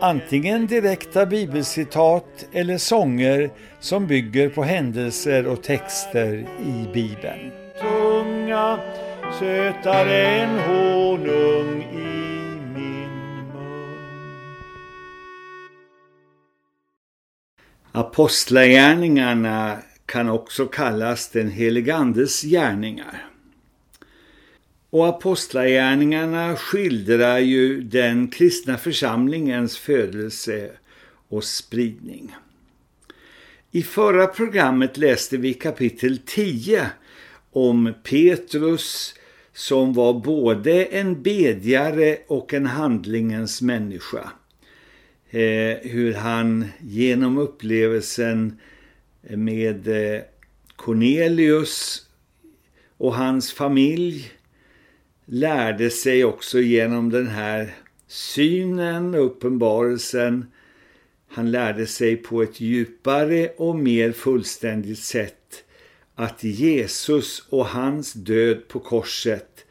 antingen direkta bibelcitat eller sånger som bygger på händelser och texter i Bibeln. Tunga sötare än honung i min mun. Apostlagärningarna kan också kallas den heligandes gärningar. Och apostlagärningarna skildrar ju den kristna församlingens födelse och spridning. I förra programmet läste vi kapitel 10 om Petrus som var både en bedjare och en handlingens människa. Eh, hur han genom upplevelsen med eh, Cornelius och hans familj lärde sig också genom den här synen uppenbarelsen. Han lärde sig på ett djupare och mer fullständigt sätt att Jesus och hans död på korset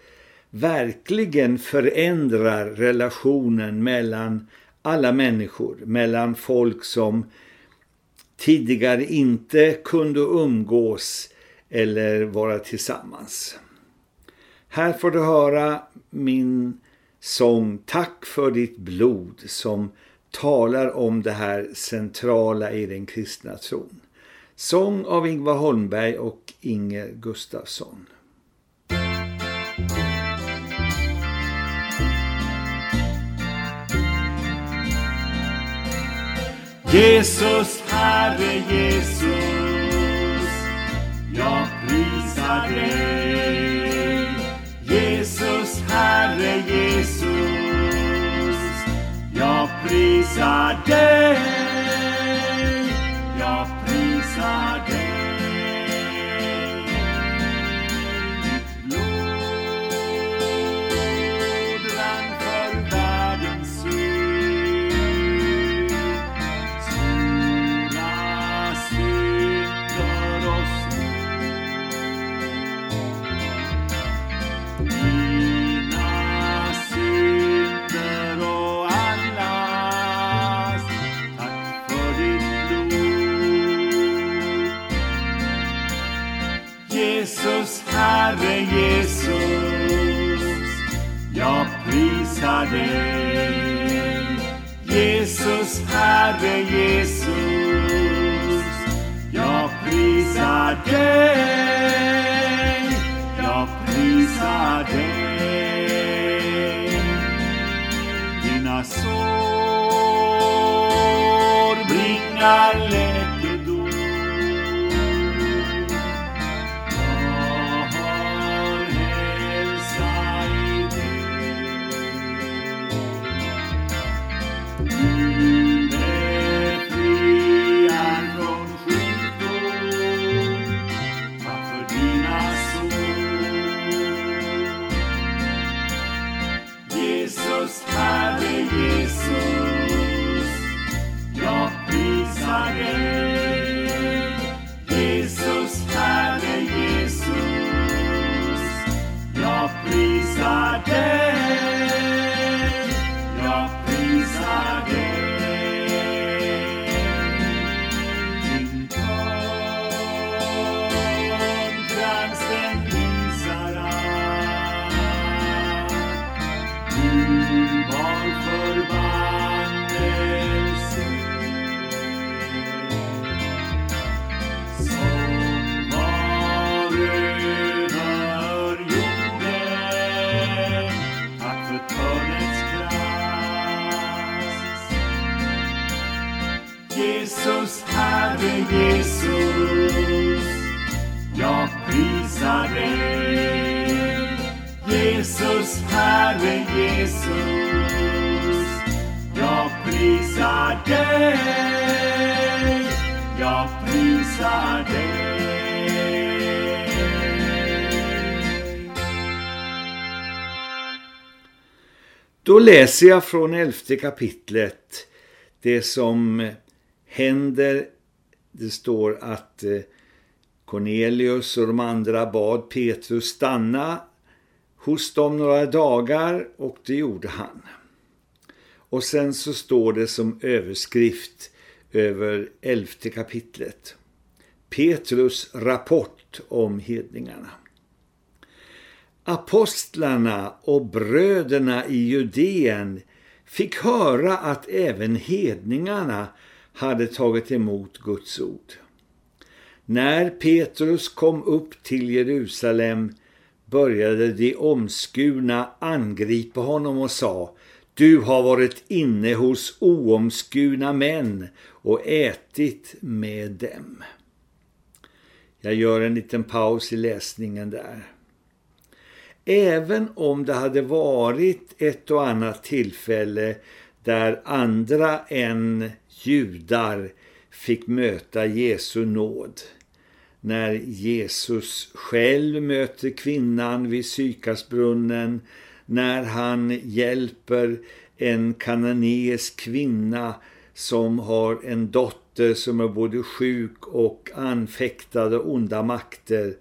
verkligen förändrar relationen mellan alla människor, mellan folk som tidigare inte kunde umgås eller vara tillsammans. Här får du höra min sång Tack för ditt blod som talar om det här centrala i den kristna tron. Sång av Ingvar Holmberg och Inger Gustafsson. Jesus, Herre Jesus, jag prisar dig. Herre Jesus, jag prisar dig. Dig Jesus, Herre Jesus. Jag prisar dig. Jag prisar dig. Dina sår bringar Då läser jag från elfte kapitlet det som händer. Det står att eh, Cornelius och de andra bad Petrus stanna hos dem några dagar och det gjorde han. Och sen så står det som överskrift över elfte kapitlet. Petrus rapport om hedningarna. Apostlarna och bröderna i Judeen fick höra att även hedningarna hade tagit emot Guds ord. När Petrus kom upp till Jerusalem började de omskurna angripa honom och sa Du har varit inne hos oomskurna män och ätit med dem. Jag gör en liten paus i läsningen där. Även om det hade varit ett och annat tillfälle där andra än judar fick möta Jesu nåd. När Jesus själv möter kvinnan vid Sykasbrunnen, när han hjälper en kananeisk kvinna som har en dotter som är både sjuk och anfäktade onda makter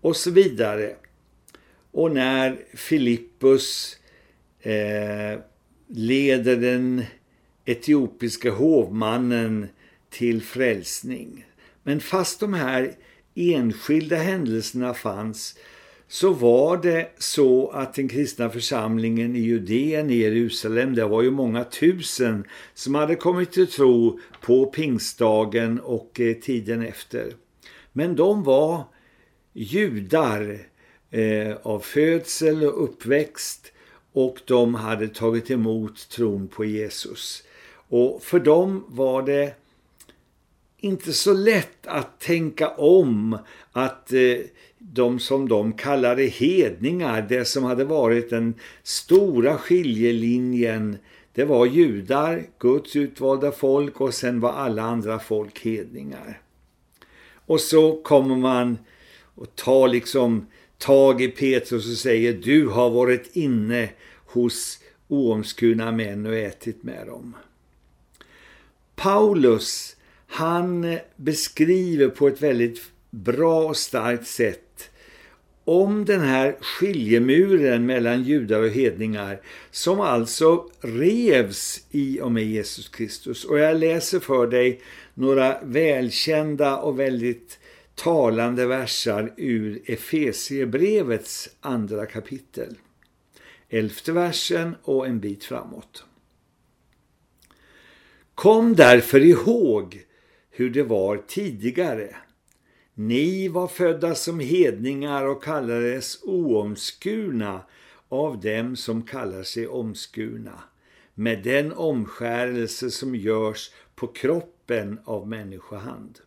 och så vidare. Och när Filippus eh, leder den etiopiska hovmannen till frälsning. Men fast de här enskilda händelserna fanns så var det så att den kristna församlingen i Judeen i Jerusalem, det var ju många tusen som hade kommit till tro på pingstdagen och eh, tiden efter. Men de var judar eh, av födsel och uppväxt och de hade tagit emot tron på Jesus. Och för dem var det inte så lätt att tänka om att eh, de som de kallade hedningar, det som hade varit den stora skiljelinjen, det var judar, Guds utvalda folk och sen var alla andra folk hedningar. Och så kommer man och tar liksom tag i Petrus och säger du har varit inne hos oomskurna män och ätit med dem. Paulus han beskriver på ett väldigt bra och starkt sätt om den här skiljemuren mellan judar och hedningar som alltså revs i och med Jesus Kristus. Och jag läser för dig några välkända och väldigt talande versar ur Efesiebrevets andra kapitel. Elfte versen och en bit framåt. Kom därför ihåg hur det var tidigare. Ni var födda som hedningar och kallades oomskurna av dem som kallar sig omskurna, med den omskärelse som görs på kroppen av människohand.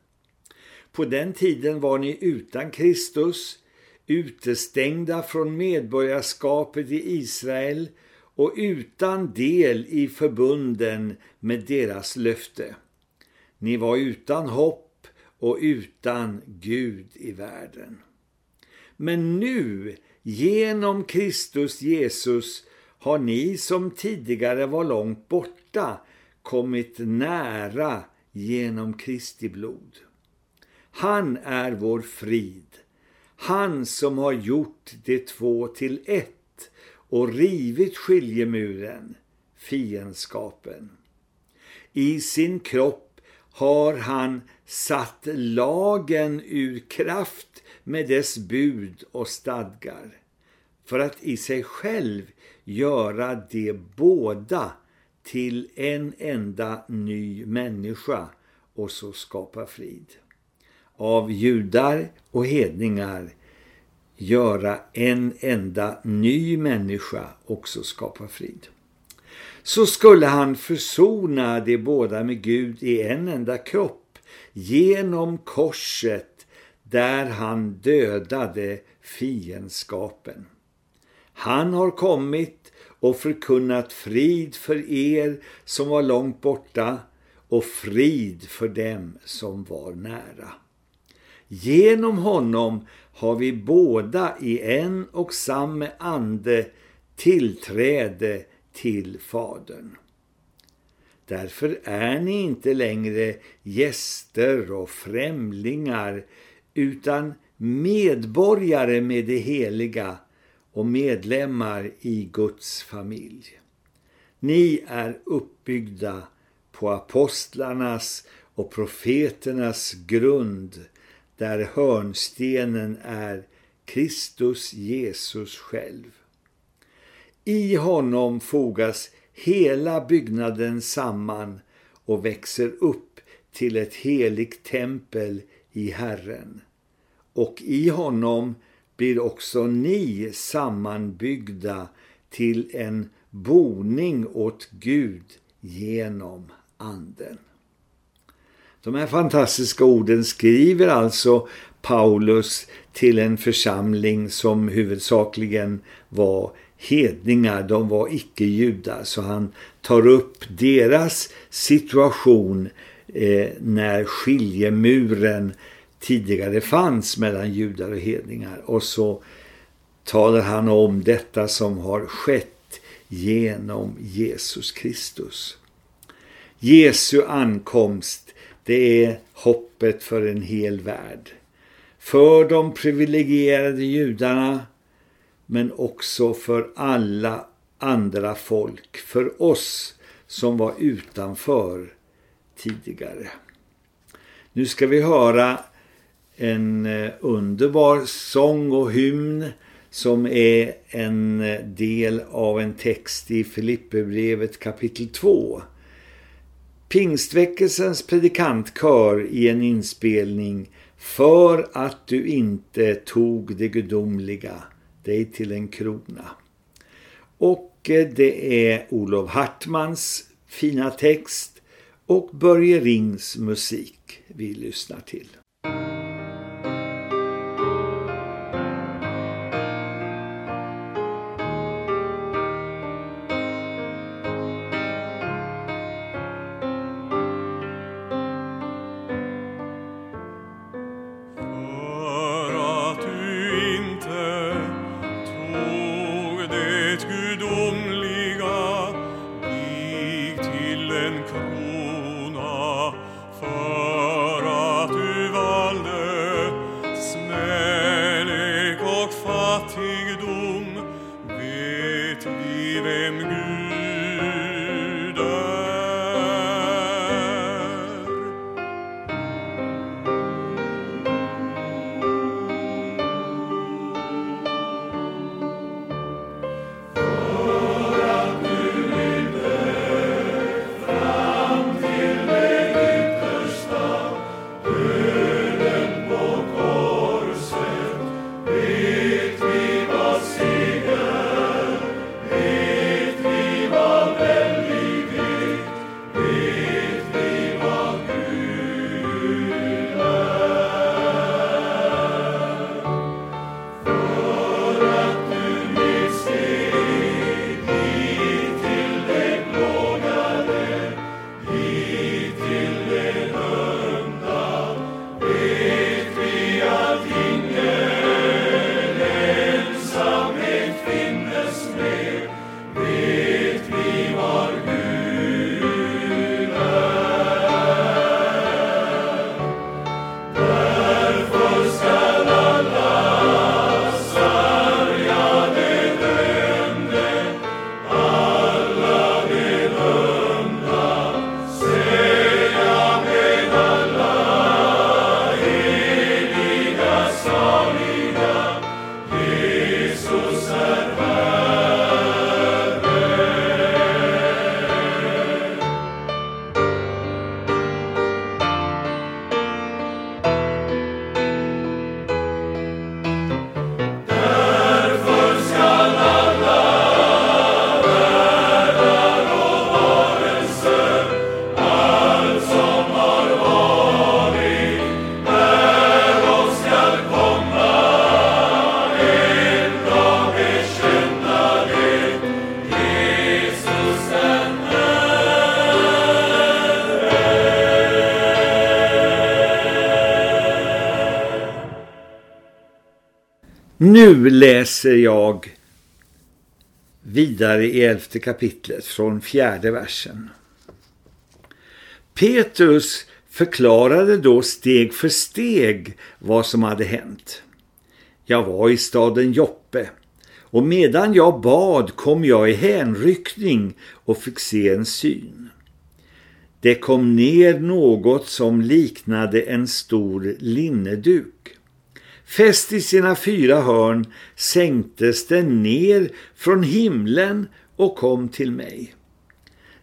På den tiden var ni utan Kristus, utestängda från medborgarskapet i Israel och utan del i förbunden med deras löfte. Ni var utan hopp och utan Gud i världen. Men nu, genom Kristus Jesus, har ni som tidigare var långt borta kommit nära genom Kristi blod. Han är vår frid, han som har gjort de två till ett och rivit skiljemuren, fiendskapen. I sin kropp har han satt lagen ur kraft med dess bud och stadgar för att i sig själv göra de båda till en enda ny människa och så skapa frid. Av judar och hedningar göra en enda ny människa också skapa frid så skulle han försona de båda med Gud i en enda kropp genom korset där han dödade fiendskapen. Han har kommit och förkunnat frid för er som var långt borta och frid för dem som var nära. Genom honom har vi båda i en och samma ande tillträde till Fadern. Därför är ni inte längre gäster och främlingar utan medborgare med det heliga och medlemmar i Guds familj. Ni är uppbyggda på apostlarnas och profeternas grund där hörnstenen är Kristus Jesus själv. I honom fogas hela byggnaden samman och växer upp till ett heligt tempel i Herren. Och i honom blir också ni sammanbyggda till en boning åt Gud genom anden. De här fantastiska orden skriver alltså Paulus till en församling som huvudsakligen var hedningar, de var icke-judar. Så han tar upp deras situation eh, när skiljemuren tidigare fanns mellan judar och hedningar. Och så talar han om detta som har skett genom Jesus Kristus. Jesu ankomst, det är hoppet för en hel värld. För de privilegierade judarna, men också för alla andra folk, för oss som var utanför tidigare. Nu ska vi höra en eh, underbar sång och hymn som är en eh, del av en text i Filipperbrevet kapitel 2. Pingstväckelsens predikantkör i en inspelning för att du inte tog det gudomliga dig till en krona. Och eh, det är Olof Hartmans fina text och Börje Rings musik vi lyssnar till. Nu läser jag vidare i elfte kapitlet från fjärde versen. Petrus förklarade då steg för steg vad som hade hänt. Jag var i staden Joppe och medan jag bad kom jag i hänryckning och fick se en syn. Det kom ner något som liknade en stor linneduk. Fäst i sina fyra hörn sänktes den ner från himlen och kom till mig.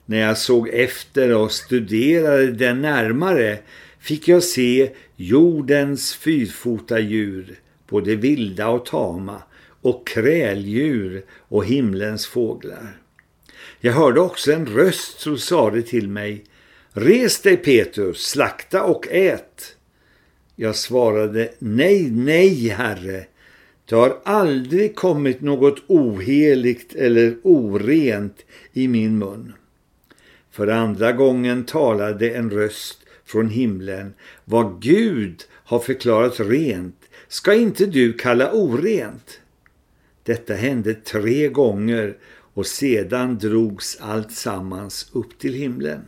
När jag såg efter och studerade den närmare fick jag se jordens fyrfota djur, både vilda och tama, och kräldjur och himlens fåglar. Jag hörde också en röst som sade till mig, Res dig Petrus, slakta och ät. Jag svarade, nej, nej, herre. Det har aldrig kommit något oheligt eller orent i min mun. För andra gången talade en röst från himlen. Vad Gud har förklarat rent ska inte du kalla orent. Detta hände tre gånger och sedan drogs allt sammans upp till himlen.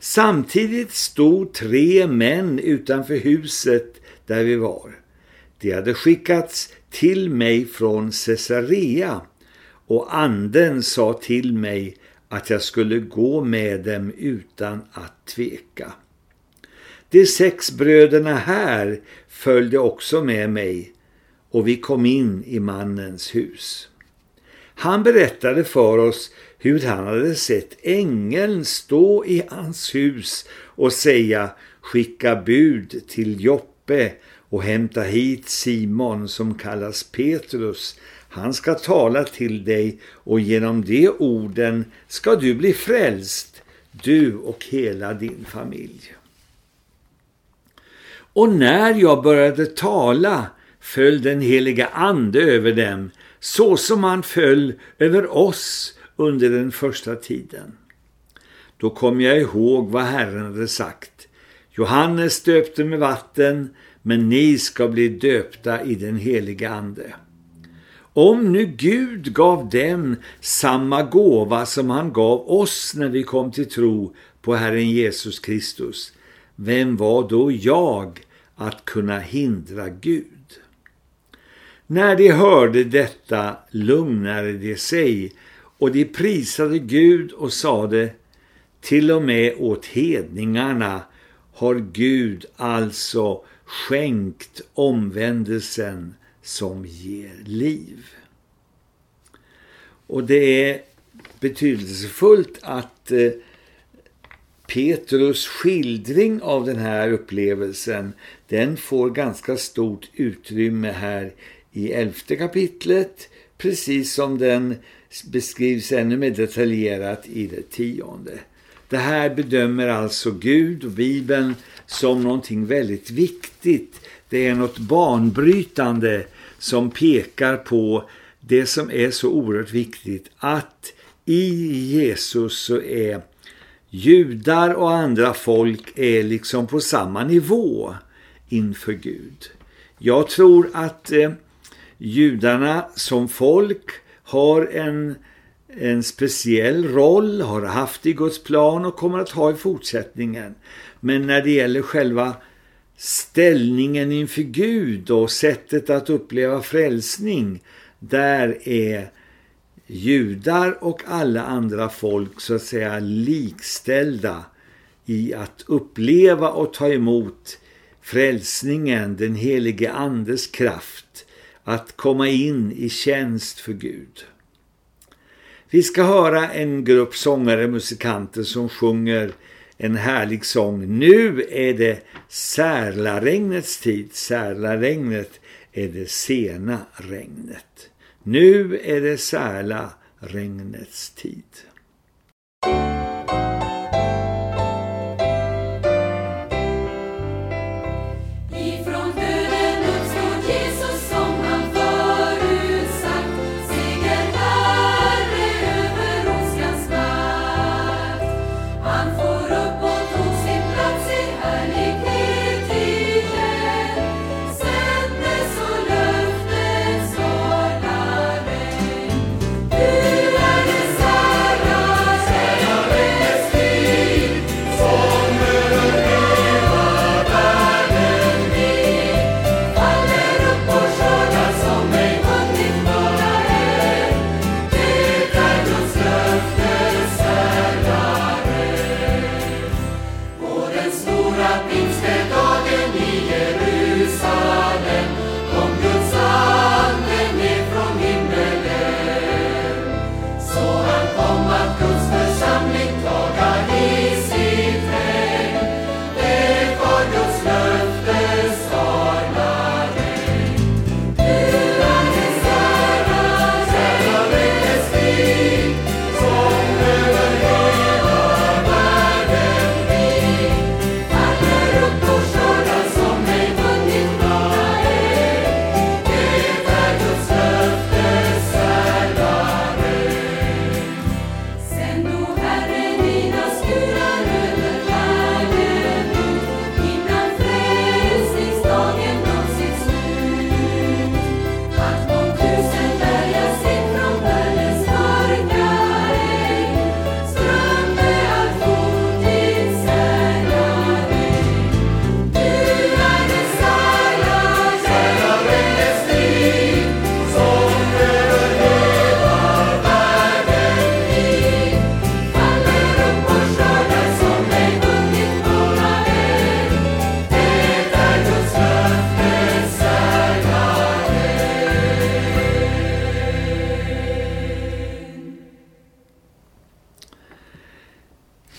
Samtidigt stod tre män utanför huset där vi var. De hade skickats till mig från Caesarea och anden sa till mig att jag skulle gå med dem utan att tveka. De sex bröderna här följde också med mig och vi kom in i mannens hus. Han berättade för oss hur han hade sett ängeln stå i hans hus och säga skicka bud till Joppe och hämta hit Simon som kallas Petrus. Han ska tala till dig och genom de orden ska du bli frälst, du och hela din familj. Och när jag började tala föll den heliga ande över dem så som han föll över oss under den första tiden. Då kom jag ihåg vad Herren hade sagt. Johannes döpte med vatten, men ni ska bli döpta i den heliga ande. Om nu Gud gav dem samma gåva som han gav oss när vi kom till tro på Herren Jesus Kristus, vem var då jag att kunna hindra Gud? När de hörde detta lugnade de sig och de prisade Gud och sade till och med åt hedningarna har Gud alltså skänkt omvändelsen som ger liv. Och det är betydelsefullt att eh, Petrus skildring av den här upplevelsen den får ganska stort utrymme här i elfte kapitlet precis som den beskrivs ännu mer detaljerat i det tionde. Det här bedömer alltså Gud och Bibeln som någonting väldigt viktigt. Det är något banbrytande som pekar på det som är så oerhört viktigt att i Jesus så är judar och andra folk är liksom på samma nivå inför Gud. Jag tror att eh, judarna som folk har en, en speciell roll, har haft i Guds plan och kommer att ha i fortsättningen. Men när det gäller själva ställningen inför Gud och sättet att uppleva frälsning, där är judar och alla andra folk så att säga likställda i att uppleva och ta emot frälsningen, den helige andes kraft att komma in i tjänst för Gud. Vi ska höra en grupp sångare och musikanter som sjunger en härlig sång. Nu är det särlaregnets tid. Särlaregnet är det sena regnet. Nu är det särlaregnets tid.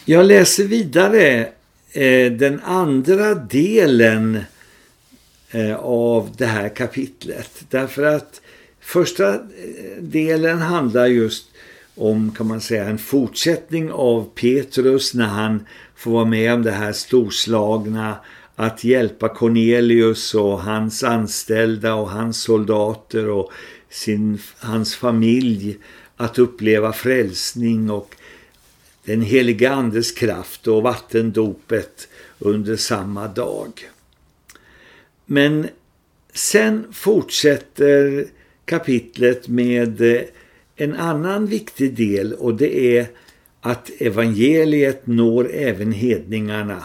Jag läser vidare eh, den andra delen eh, av det här kapitlet. Därför att första eh, delen handlar just om kan man säga en fortsättning av Petrus när han får vara med om det här storslagna att hjälpa Cornelius och hans anställda och hans soldater och sin, hans familj att uppleva frälsning och den heliga andes kraft och vattendopet under samma dag. Men sen fortsätter kapitlet med en annan viktig del och det är att evangeliet når även hedningarna.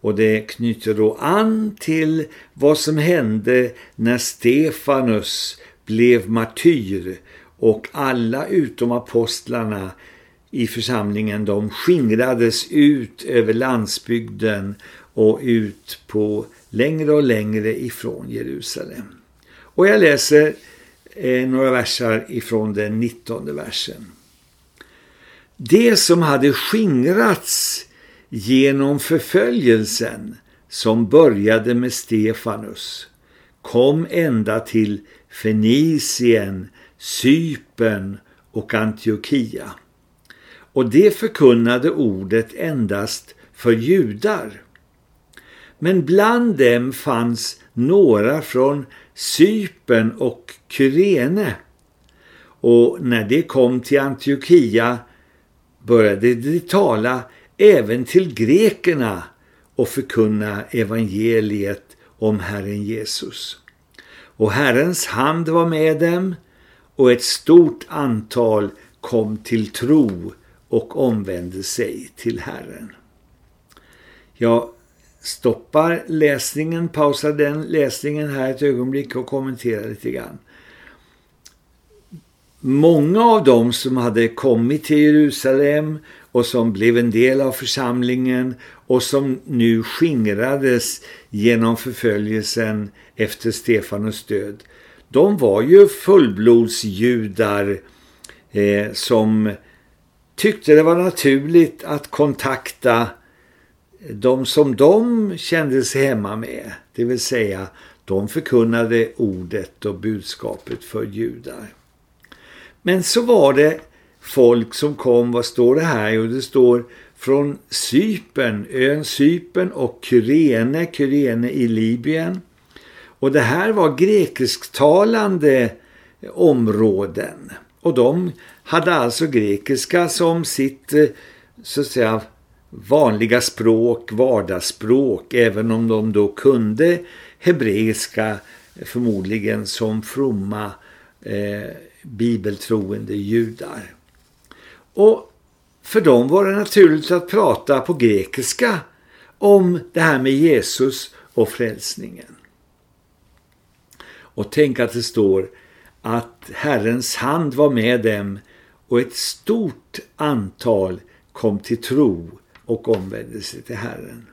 Och det knyter då an till vad som hände när Stefanus blev martyr och alla utom apostlarna i församlingen de skingrades ut över landsbygden och ut på längre och längre ifrån Jerusalem. Och jag läser eh, några versar ifrån den 19 versen. Det som hade skingrats genom förföljelsen som började med Stefanus kom ända till Fenicien, Cypern och Antiochia. Och det förkunnade ordet endast för judar. Men bland dem fanns några från Cypern och Kyrene. Och när det kom till Antiochia började de tala även till grekerna och förkunna evangeliet om Herren Jesus. Och Herrens hand var med dem och ett stort antal kom till tro och omvände sig till Herren. Jag stoppar läsningen, pausar den läsningen här ett ögonblick och kommenterar lite grann. Många av dem som hade kommit till Jerusalem och som blev en del av församlingen och som nu skingrades genom förföljelsen efter Stefanus död. De var ju fullblodsjudar eh, som tyckte det var naturligt att kontakta de som de kände sig hemma med. Det vill säga, de förkunnade ordet och budskapet för judar. Men så var det folk som kom, vad står det här? Jo, det står från Cypern, ön Cypern och Kyrene, Kyrene i Libyen. Och det här var grekisktalande områden. Och de hade alltså grekiska som sitt eh, så att säga vanliga språk, vardagsspråk, även om de då kunde hebreiska förmodligen som fromma eh, bibeltroende judar. Och för dem var det naturligt att prata på grekiska om det här med Jesus och frälsningen. Och tänk att det står att Herrens hand var med dem och ett stort antal kom till tro och omvände sig till Herren.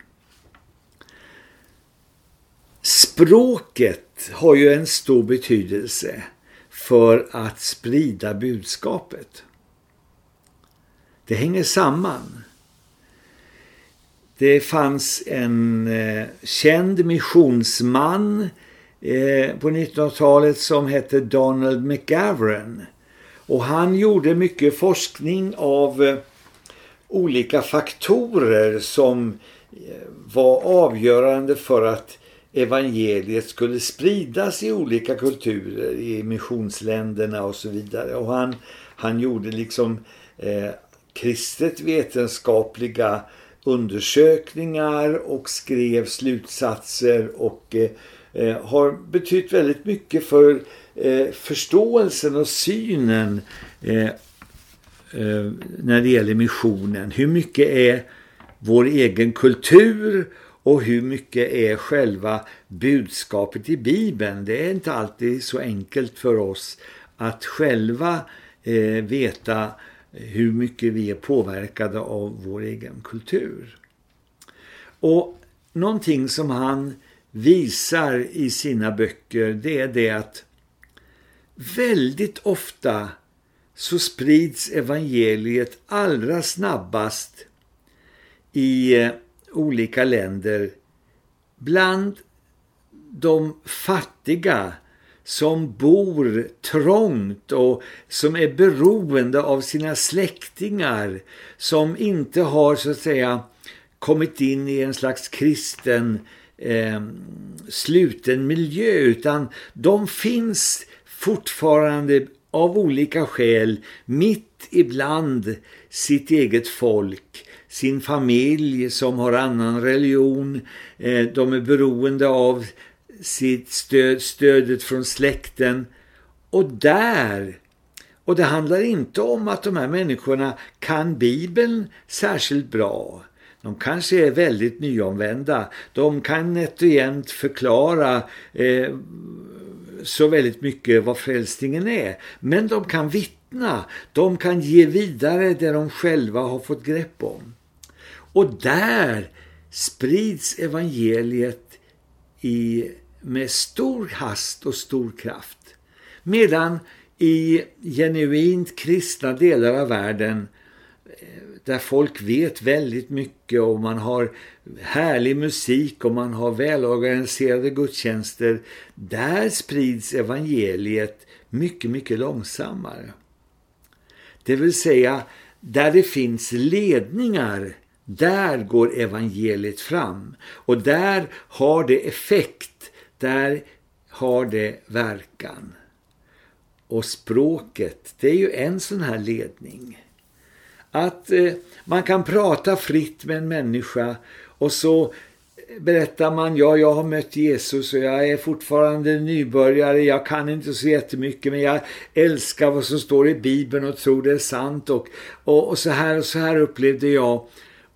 Språket har ju en stor betydelse för att sprida budskapet. Det hänger samman. Det fanns en eh, känd missionsman eh, på 1900-talet som hette Donald McGavran. Och han gjorde mycket forskning av eh, olika faktorer som eh, var avgörande för att evangeliet skulle spridas i olika kulturer, i missionsländerna och så vidare. Och han, han gjorde liksom eh, kristet vetenskapliga undersökningar och skrev slutsatser och eh, eh har betytt väldigt mycket för eh, förståelsen och synen eh, eh, när det gäller missionen. Hur mycket är vår egen kultur och hur mycket är själva budskapet i Bibeln. Det är inte alltid så enkelt för oss att själva eh, veta hur mycket vi är påverkade av vår egen kultur. Och någonting som han visar i sina böcker det är det att väldigt ofta så sprids evangeliet allra snabbast i eh, olika länder bland de fattiga som bor trångt och som är beroende av sina släktingar som inte har så att säga kommit in i en slags kristen eh, sluten miljö utan de finns fortfarande av olika skäl mitt ibland sitt eget folk, sin familj som har annan religion, eh, de är beroende av sitt stöd, stödet från släkten och där och det handlar inte om att de här människorna kan Bibeln särskilt bra. De kanske är väldigt nyomvända. De kan nätt och jämt förklara eh, så väldigt mycket vad frälsningen är. Men de kan vittna. De kan ge vidare det de själva har fått grepp om. Och där sprids evangeliet i, med stor hast och stor kraft. Medan i genuint kristna delar av världen där folk vet väldigt mycket och man har härlig musik och man har välorganiserade gudstjänster. Där sprids evangeliet mycket, mycket långsammare. Det vill säga, där det finns ledningar, där går evangeliet fram. Och där har det effekt, där har det verkan. Och språket, det är ju en sån här ledning. Att eh, man kan prata fritt med en människa och så berättar man, ja jag har mött Jesus och jag är fortfarande nybörjare, jag kan inte så jättemycket men jag älskar vad som står i Bibeln och tror det är sant och, och, och så här och så här upplevde jag.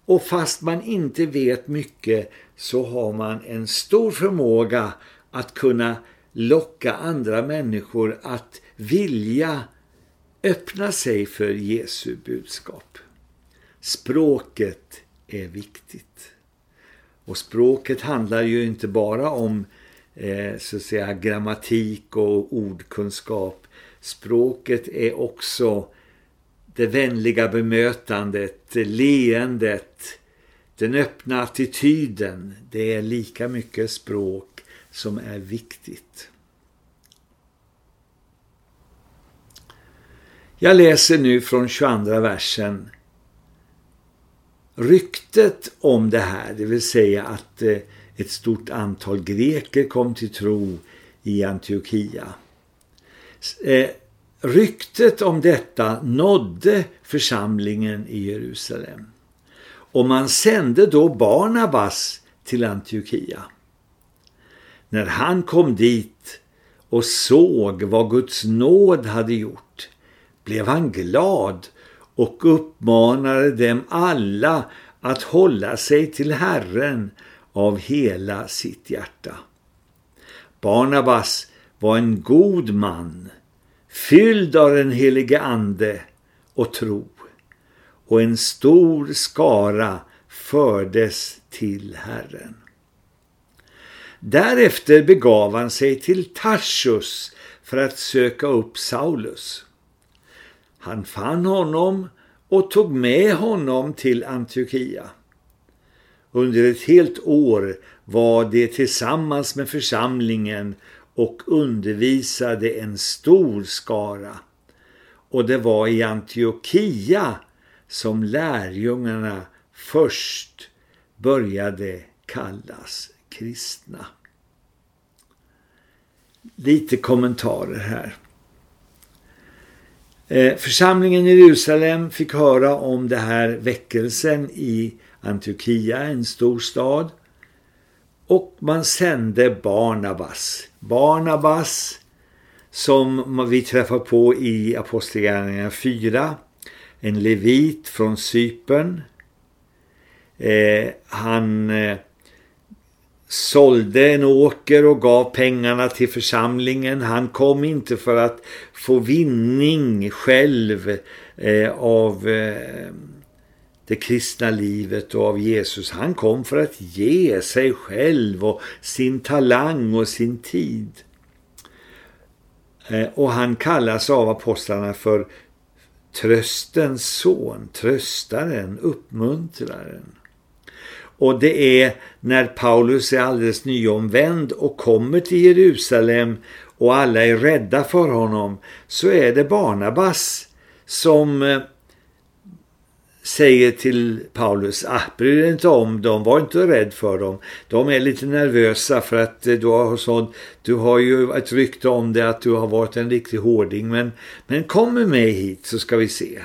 Och fast man inte vet mycket så har man en stor förmåga att kunna locka andra människor att vilja öppna sig för Jesu budskap. Språket är viktigt. Och språket handlar ju inte bara om eh, så att säga grammatik och ordkunskap. Språket är också det vänliga bemötandet, leendet, den öppna attityden. Det är lika mycket språk som är viktigt. Jag läser nu från 22 versen. Ryktet om det här, det vill säga att eh, ett stort antal greker kom till tro i Antiochia. Eh, ryktet om detta nådde församlingen i Jerusalem. Och man sände då Barnabas till Antiochia. När han kom dit och såg vad Guds nåd hade gjort blev han glad och uppmanade dem alla att hålla sig till Herren av hela sitt hjärta. Barnabas var en god man, fylld av den helige ande och tro, och en stor skara fördes till Herren. Därefter begav han sig till Tarsus för att söka upp Saulus. Han fann honom och tog med honom till Antiochia. Under ett helt år var det tillsammans med församlingen och undervisade en stor skara. Och det var i Antiochia som lärjungarna först började kallas kristna. Lite kommentarer här. Eh, församlingen i Jerusalem fick höra om det här väckelsen i Antiochia, en stor stad. Och man sände Barnabas. Barnabas som vi träffar på i Apostlagärningarna 4. En levit från Cypern. Eh, han eh, sålde en åker och gav pengarna till församlingen. Han kom inte för att få vinning själv eh, av eh, det kristna livet och av Jesus. Han kom för att ge sig själv och sin talang och sin tid. Eh, och han kallas av apostlarna för tröstens son, tröstaren, uppmuntraren. Och det är när Paulus är alldeles nyomvänd och kommer till Jerusalem och alla är rädda för honom så är det Barnabas som eh, säger till Paulus, ah, bry dig inte om dem, var inte rädd för dem. De är lite nervösa för att eh, du har, sånt, du har ju ett rykte om det att du har varit en riktig hårding. Men, men kom med mig hit så ska vi se.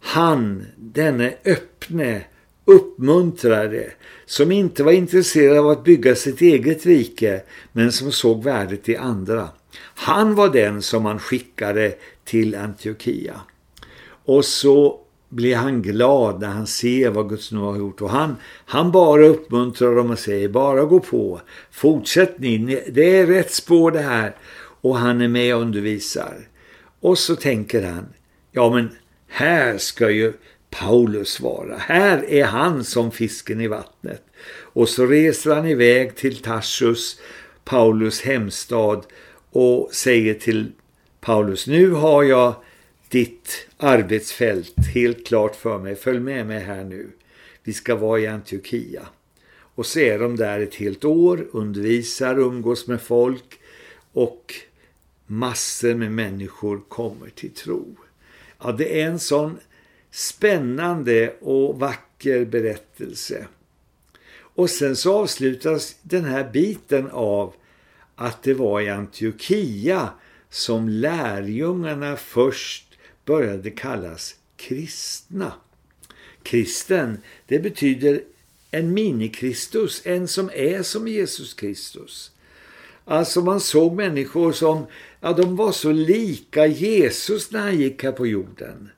Han, denne öppne, uppmuntrade, som inte var intresserad av att bygga sitt eget rike, men som såg värdet i andra. Han var den som man skickade till Antiochia. Och så blir han glad när han ser vad Guds nåd har gjort. Och han, han bara uppmuntrar dem och säger, bara gå på. Fortsätt ni, det är rätt spår det här. Och han är med och undervisar. Och så tänker han, ja men här ska ju Paulus svara, Här är han som fisken i vattnet. Och så reser han iväg till Tarsus, Paulus hemstad och säger till Paulus, nu har jag ditt arbetsfält helt klart för mig. Följ med mig här nu. Vi ska vara i Antiochia. Och så är de där ett helt år, undervisar, umgås med folk och massor med människor kommer till tro. Ja, det är en sån spännande och vacker berättelse. Och sen så avslutas den här biten av att det var i Antiochia som lärjungarna först började kallas kristna. Kristen, det betyder en minikristus, en som är som Jesus Kristus. Alltså man såg människor som, ja de var så lika Jesus när han gick här på jorden.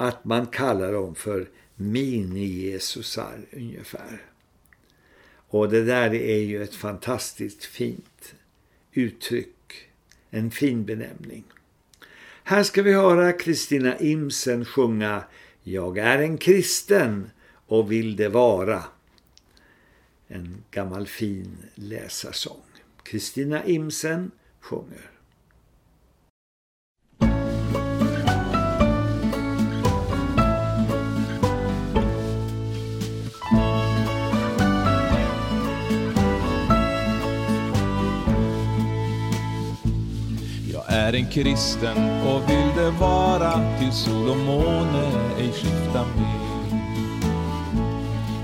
Att man kallar dem för mini-Jesusar ungefär. Och det där är ju ett fantastiskt fint uttryck. En fin benämning. Här ska vi höra Kristina Imsen sjunga Jag är en kristen och vill det vara. En gammal fin läsarsång. Kristina Imsen sjunger. Är en kristen och vill det vara till sol och måne ej skifta mer.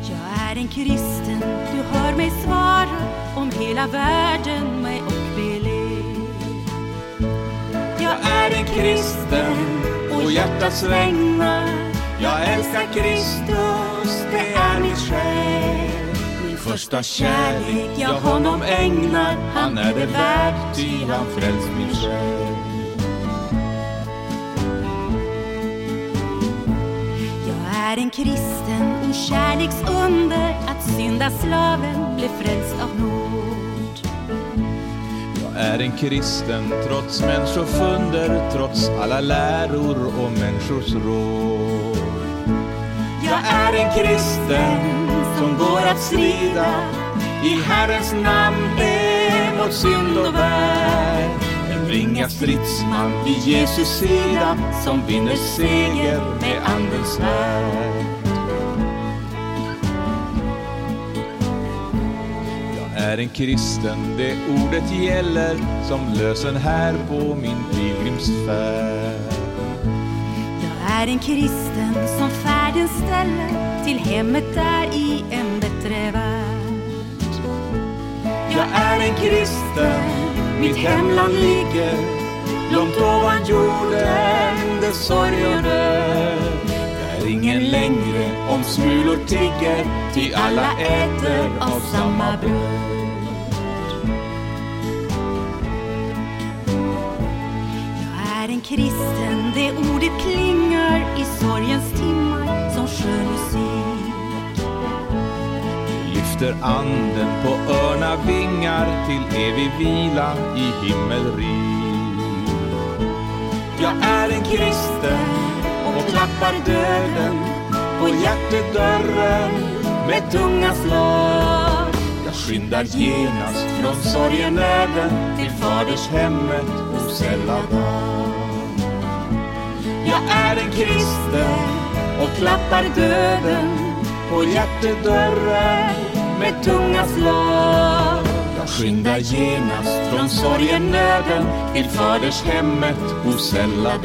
Jag är en kristen, du hör mig svara om hela världen mig och bele. Jag är en kristen och hjärtats vägnar, jag älskar Kristus, det är min själ. Min första kärlek jag honom ägnar, han är det värd, ty han frälst min själ. Är en kristen och kärleksunder att syndaslaven blev frälst av nåd. Jag är en kristen trots människofunder, trots alla läror och människors råd. Jag är en kristen som går att strida i Herrens namn emot synd och värld. Ringa stridsman vid Jesus sida som vinner seger med andens svärd. Jag är en kristen, det ordet gäller som lösen här på min pilgrimsfärd. Jag är en kristen som färden ställer till hemmet där i en bättre värld. Jag är en kristen, mitt hemland ligger långt ovan jorden där sorg och död Där ingen längre om smulor tigger, ty alla äter av samma bröd. Jag är en kristen, det ordet klingar i sorgens timmar som skön. Lyfter anden på örna vingar till evig vila i himmelrik. Jag är en kristen och klappar döden på hjärtedörren med tunga slag. Jag skyndar genast från sorgenöden till faders hemmet hos Jag är en kristen och klappar döden på hjärtedörren med tunga slag. Jag skyndar genast från sorgen nöden till fadershemmet hos Ella.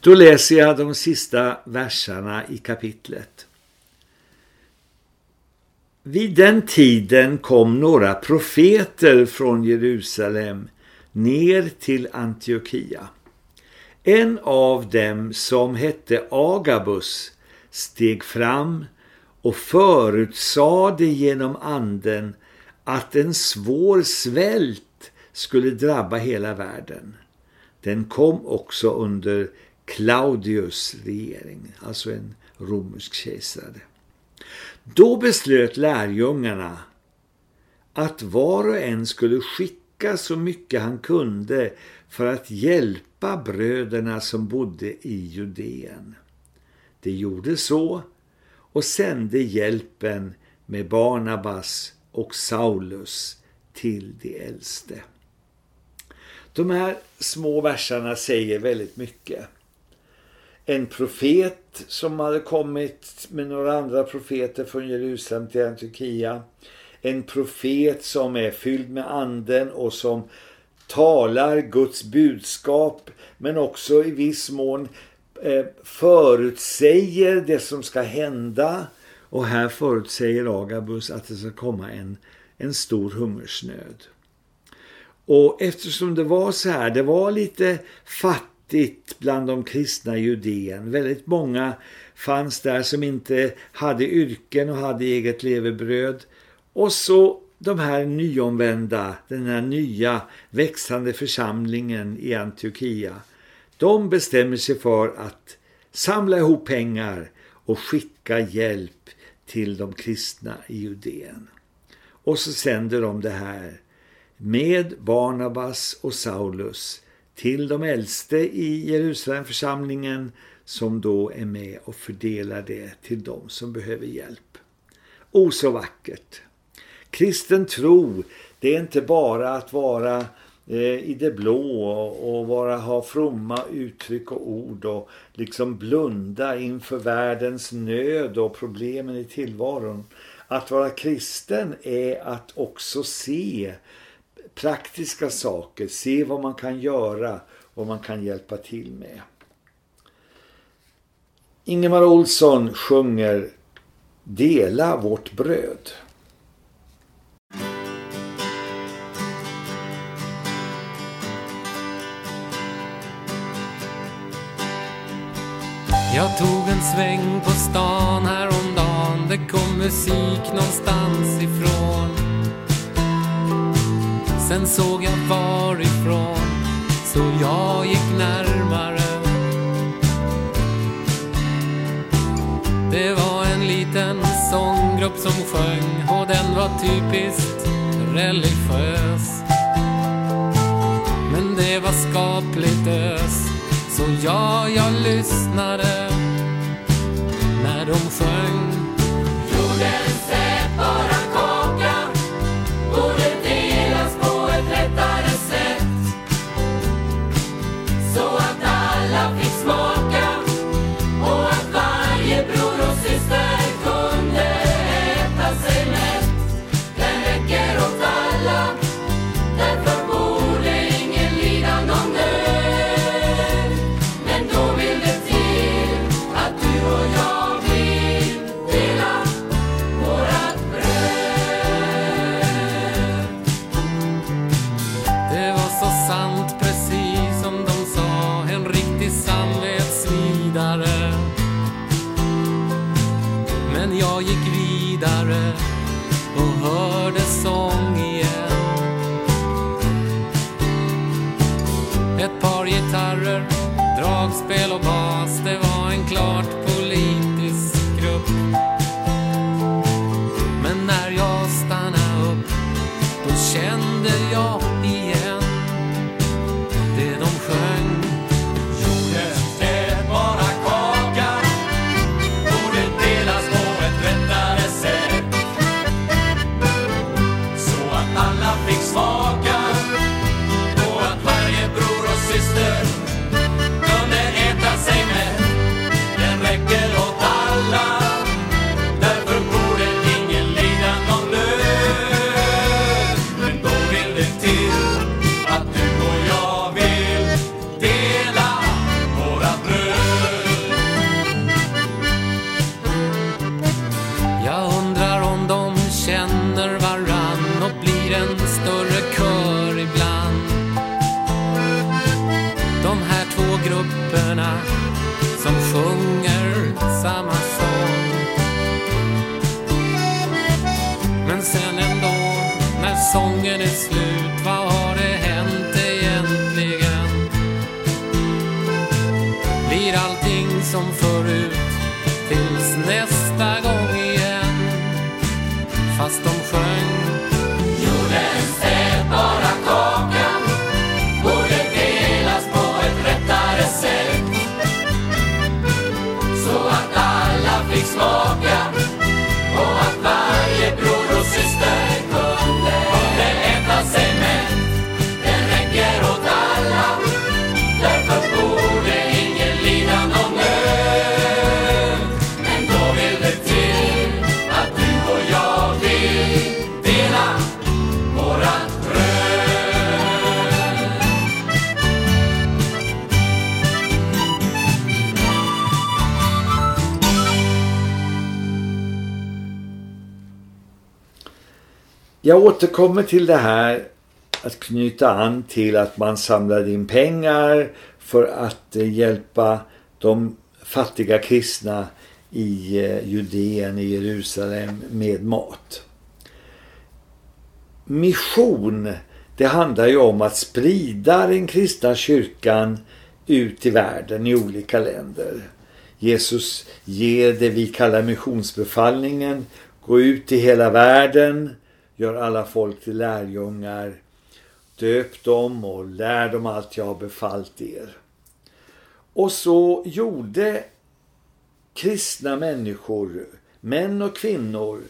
Då läser jag de sista verserna i kapitlet. Vid den tiden kom några profeter från Jerusalem ner till Antiochia. En av dem som hette Agabus steg fram och förutsade genom anden att en svår svält skulle drabba hela världen. Den kom också under Claudius regering, alltså en romersk kejsare. Då beslöt lärjungarna att var och en skulle skicka så mycket han kunde för att hjälpa bröderna som bodde i Judeen. De gjorde så och sände hjälpen med Barnabas och Saulus till de äldste. De här små verserna säger väldigt mycket en profet som hade kommit med några andra profeter från Jerusalem till Antiochia. En profet som är fylld med anden och som talar Guds budskap men också i viss mån eh, förutsäger det som ska hända. Och här förutsäger Agabus att det ska komma en, en stor hungersnöd. Och eftersom det var så här, det var lite fattigt fattigt bland de kristna judén. Väldigt många fanns där som inte hade yrken och hade eget levebröd. Och så de här nyomvända, den här nya växande församlingen i Antiochia. De bestämmer sig för att samla ihop pengar och skicka hjälp till de kristna i Judeen. Och så sänder de det här med Barnabas och Saulus till de äldste i Jerusalemförsamlingen som då är med och fördelar det till de som behöver hjälp. O så vackert! Kristen tro, det är inte bara att vara eh, i det blå och vara, ha fromma uttryck och ord och liksom blunda inför världens nöd och problemen i tillvaron. Att vara kristen är att också se praktiska saker, se vad man kan göra och vad man kan hjälpa till med. Ingemar Olsson sjunger Dela vårt bröd. Jag tog en sväng på stan häromdagen Det kom musik någonstans ifrån Sen såg jag varifrån så jag gick närmare. Det var en liten sånggrupp som sjöng och den var typiskt religiös. Men det var skapligt ös, så ja, jag lyssnade när de sjöng. Återkommer till det här att knyta an till att man samlade in pengar för att eh, hjälpa de fattiga kristna i eh, Judeen, i Jerusalem med mat. Mission, det handlar ju om att sprida den kristna kyrkan ut i världen i olika länder. Jesus ger det vi kallar missionsbefallningen, gå ut i hela världen, gör alla folk till lärjungar, döp dem och lär dem allt jag har befallt er. Och så gjorde kristna människor, män och kvinnor,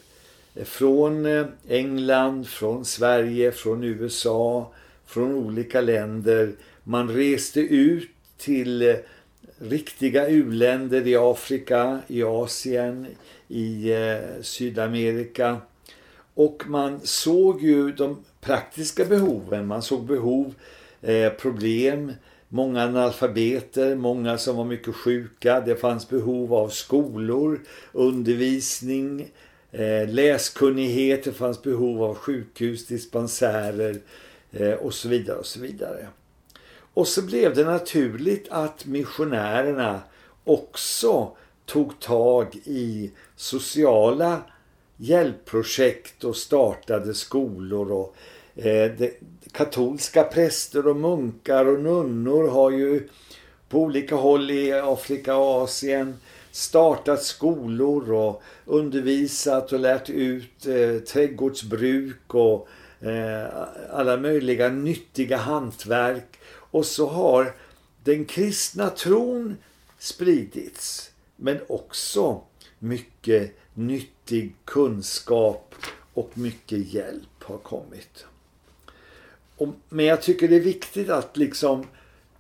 från eh, England, från Sverige, från USA, från olika länder. Man reste ut till eh, riktiga uländer i Afrika, i Asien, i eh, Sydamerika. Och man såg ju de praktiska behoven. Man såg behov, eh, problem, många analfabeter, många som var mycket sjuka. Det fanns behov av skolor, undervisning, eh, läskunnighet. Det fanns behov av sjukhus, dispensärer eh, och så vidare och så vidare. Och så blev det naturligt att missionärerna också tog tag i sociala hjälpprojekt och startade skolor och eh, det, katolska präster och munkar och nunnor har ju på olika håll i Afrika och Asien startat skolor och undervisat och lärt ut eh, trädgårdsbruk och eh, alla möjliga nyttiga hantverk. Och så har den kristna tron spridits men också mycket nytt nyttig kunskap och mycket hjälp har kommit. Och, men jag tycker det är viktigt att liksom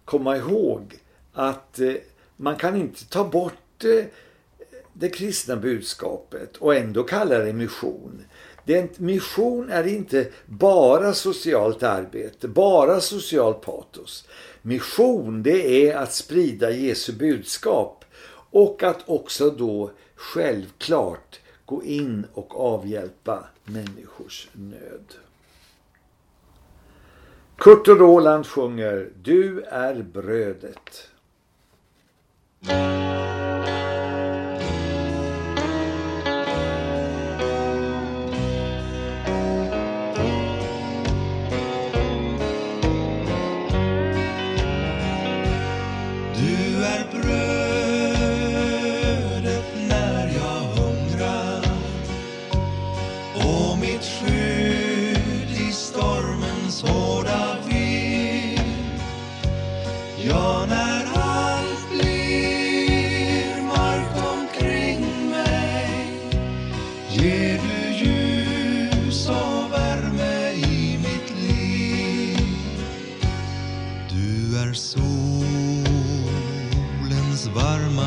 komma ihåg att eh, man kan inte ta bort eh, det kristna budskapet och ändå kalla det mission. Det, mission är inte bara socialt arbete, bara socialt patos. Mission det är att sprida Jesu budskap och att också då självklart gå in och avhjälpa människors nöd. Kurt och Roland sjunger Du är brödet.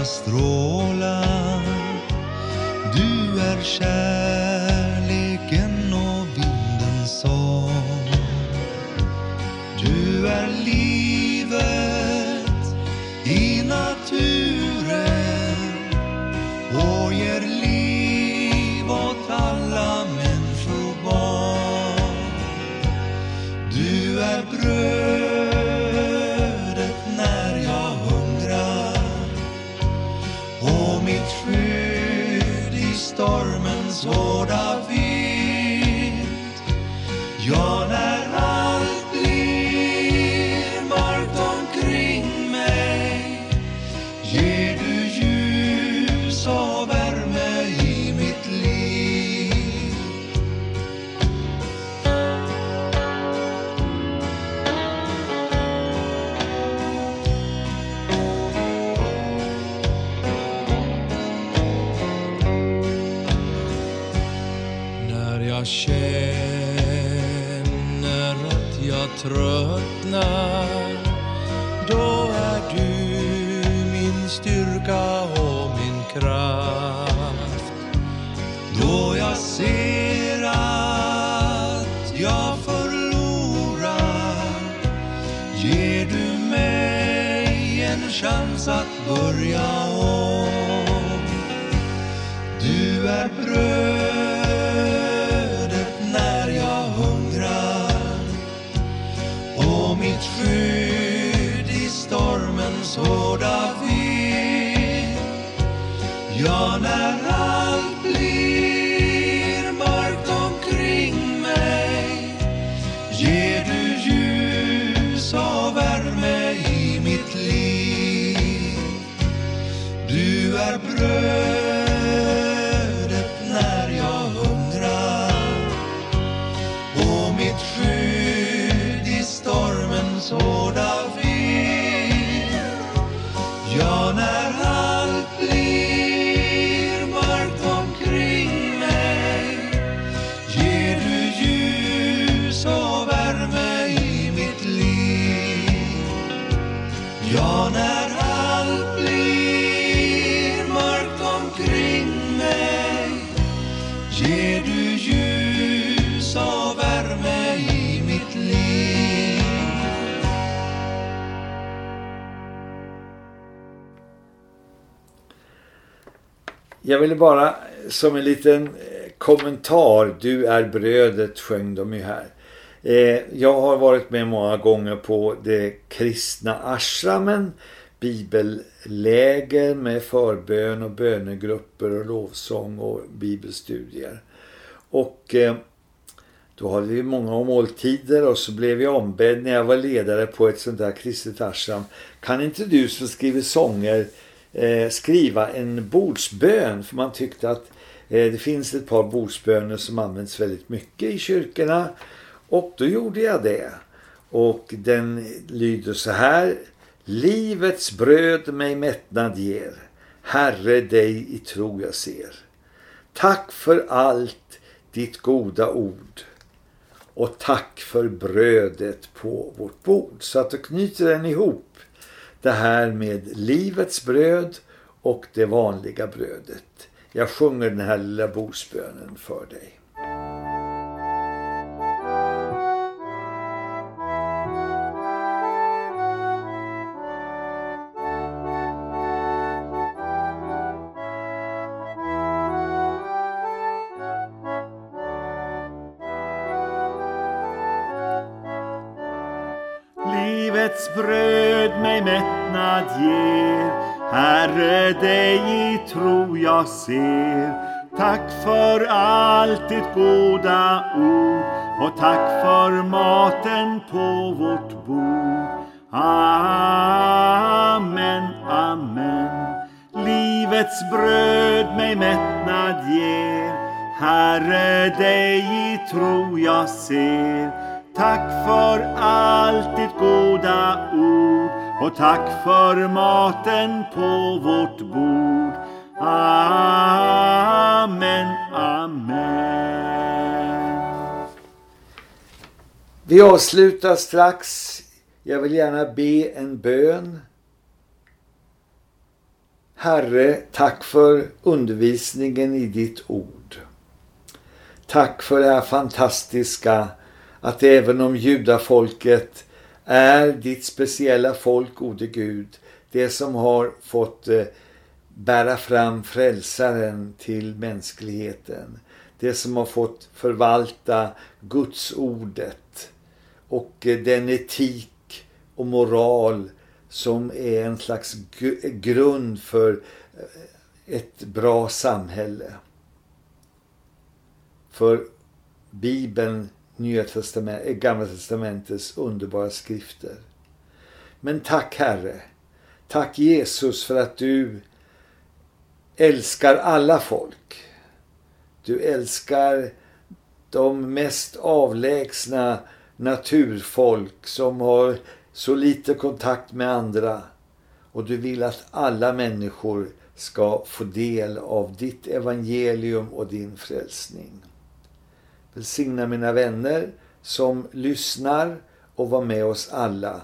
Strålar. Du är kär. Jag ville bara som en liten eh, kommentar, du är brödet sjöng de ju här. Eh, jag har varit med många gånger på det kristna ashramen, bibelläger med förbön och bönegrupper och lovsång och bibelstudier. Och eh, då hade vi många måltider och så blev jag ombedd när jag var ledare på ett sånt där kristet ashram. Kan inte du som skriver sånger eh, skriva en bordsbön? För man tyckte att eh, det finns ett par bordsböner som används väldigt mycket i kyrkorna. Och då gjorde jag det. Och den lyder så här. Livets bröd mig mättnad ger. Herre dig i tro jag ser. Tack för allt ditt goda ord. Och tack för brödet på vårt bord. Så att då knyter den ihop det här med livets bröd och det vanliga brödet. Jag sjunger den här lilla bosbönen för dig. Ser Tack för allt ditt goda ord och tack för maten på vårt bord. Amen, amen. Livets bröd mig mättnad ger Herre, dig i tro jag ser Tack för allt ditt goda ord och tack för maten på vårt bord. Amen, amen. Vi avslutar strax. Jag vill gärna be en bön. Herre, tack för undervisningen i ditt ord. Tack för det här fantastiska att även om judafolket är ditt speciella folk, gode Gud, det som har fått eh, bära fram frälsaren till mänskligheten. Det som har fått förvalta Guds ordet och eh, den etik och moral som är en slags grund för eh, ett bra samhälle. För Bibeln Nya testament, eh, Gamla testamentets underbara skrifter. Men tack Herre, tack Jesus för att du älskar alla folk. Du älskar de mest avlägsna naturfolk som har så lite kontakt med andra. Och du vill att alla människor ska få del av ditt evangelium och din frälsning. Välsigna mina vänner som lyssnar och var med oss alla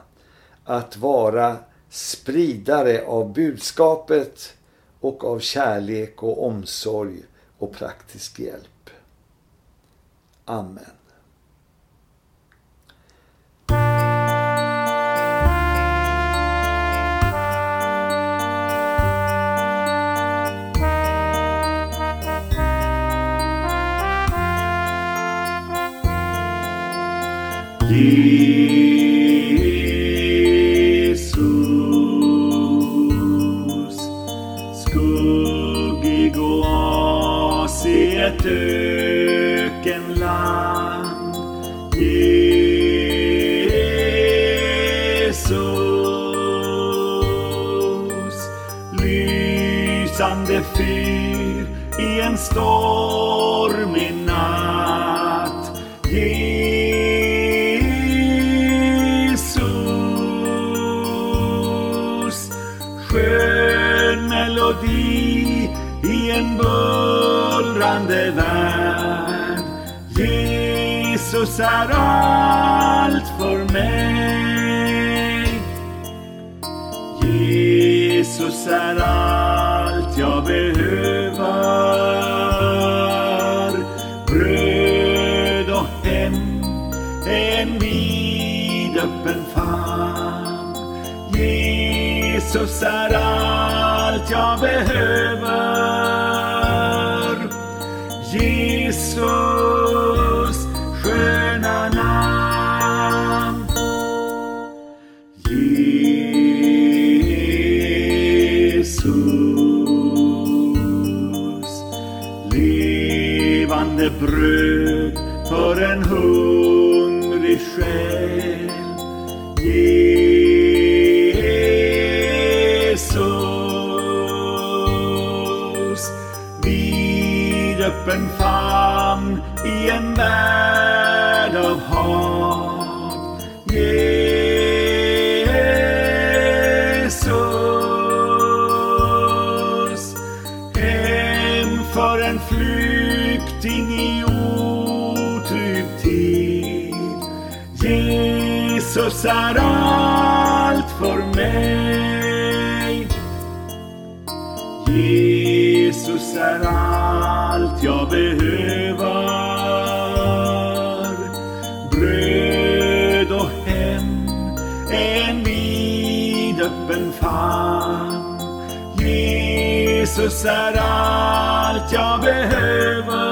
att vara spridare av budskapet och av kärlek och omsorg och praktisk hjälp. Amen. Jesus fyr i en stormig natt. Jesus skön melodi i en bullrande värld. Jesus är allt för mig. Jesus är allt jag behöver Bröd och hem en vidöppen famn. Jesus är allt jag behöver. Jesus. Levande bröd för en hungrig själ. Jesus Vid öppen famn i en värld av hat. Jesus Jesus är allt för mig. Jesus är allt jag behöver. Bröd och hem en vidöppen famn. Jesus är allt jag behöver.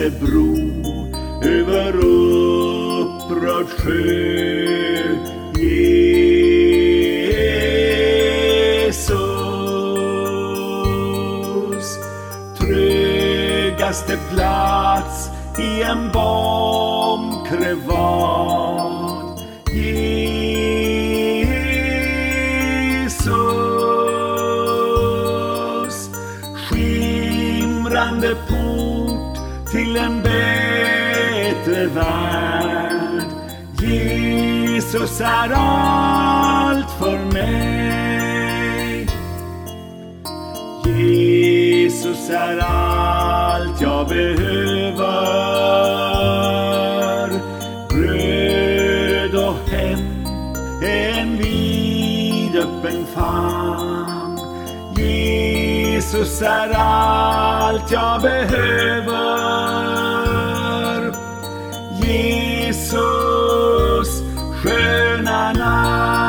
Säkraste bro över upprörd sjö. Jesus tryggaste plats i en bombkrevad till en bättre värld. Jesus är allt för mig. Jesus är allt jag behöver. Bröd och hem en vidöppen famn. Jesus är allt jag behöver. Jesus sköna namn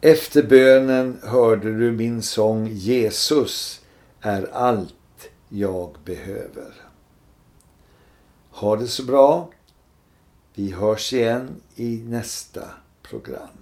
Efter bönen hörde du min sång Jesus är allt jag behöver. Ha det så bra. Vi hörs igen i nästa program.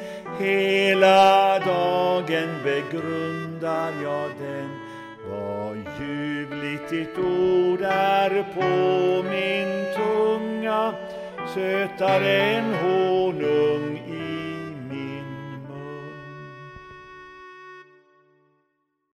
Hela dagen begrundar jag den. Vad ljuvligt ditt ord är på min tunga. Sötare än honung.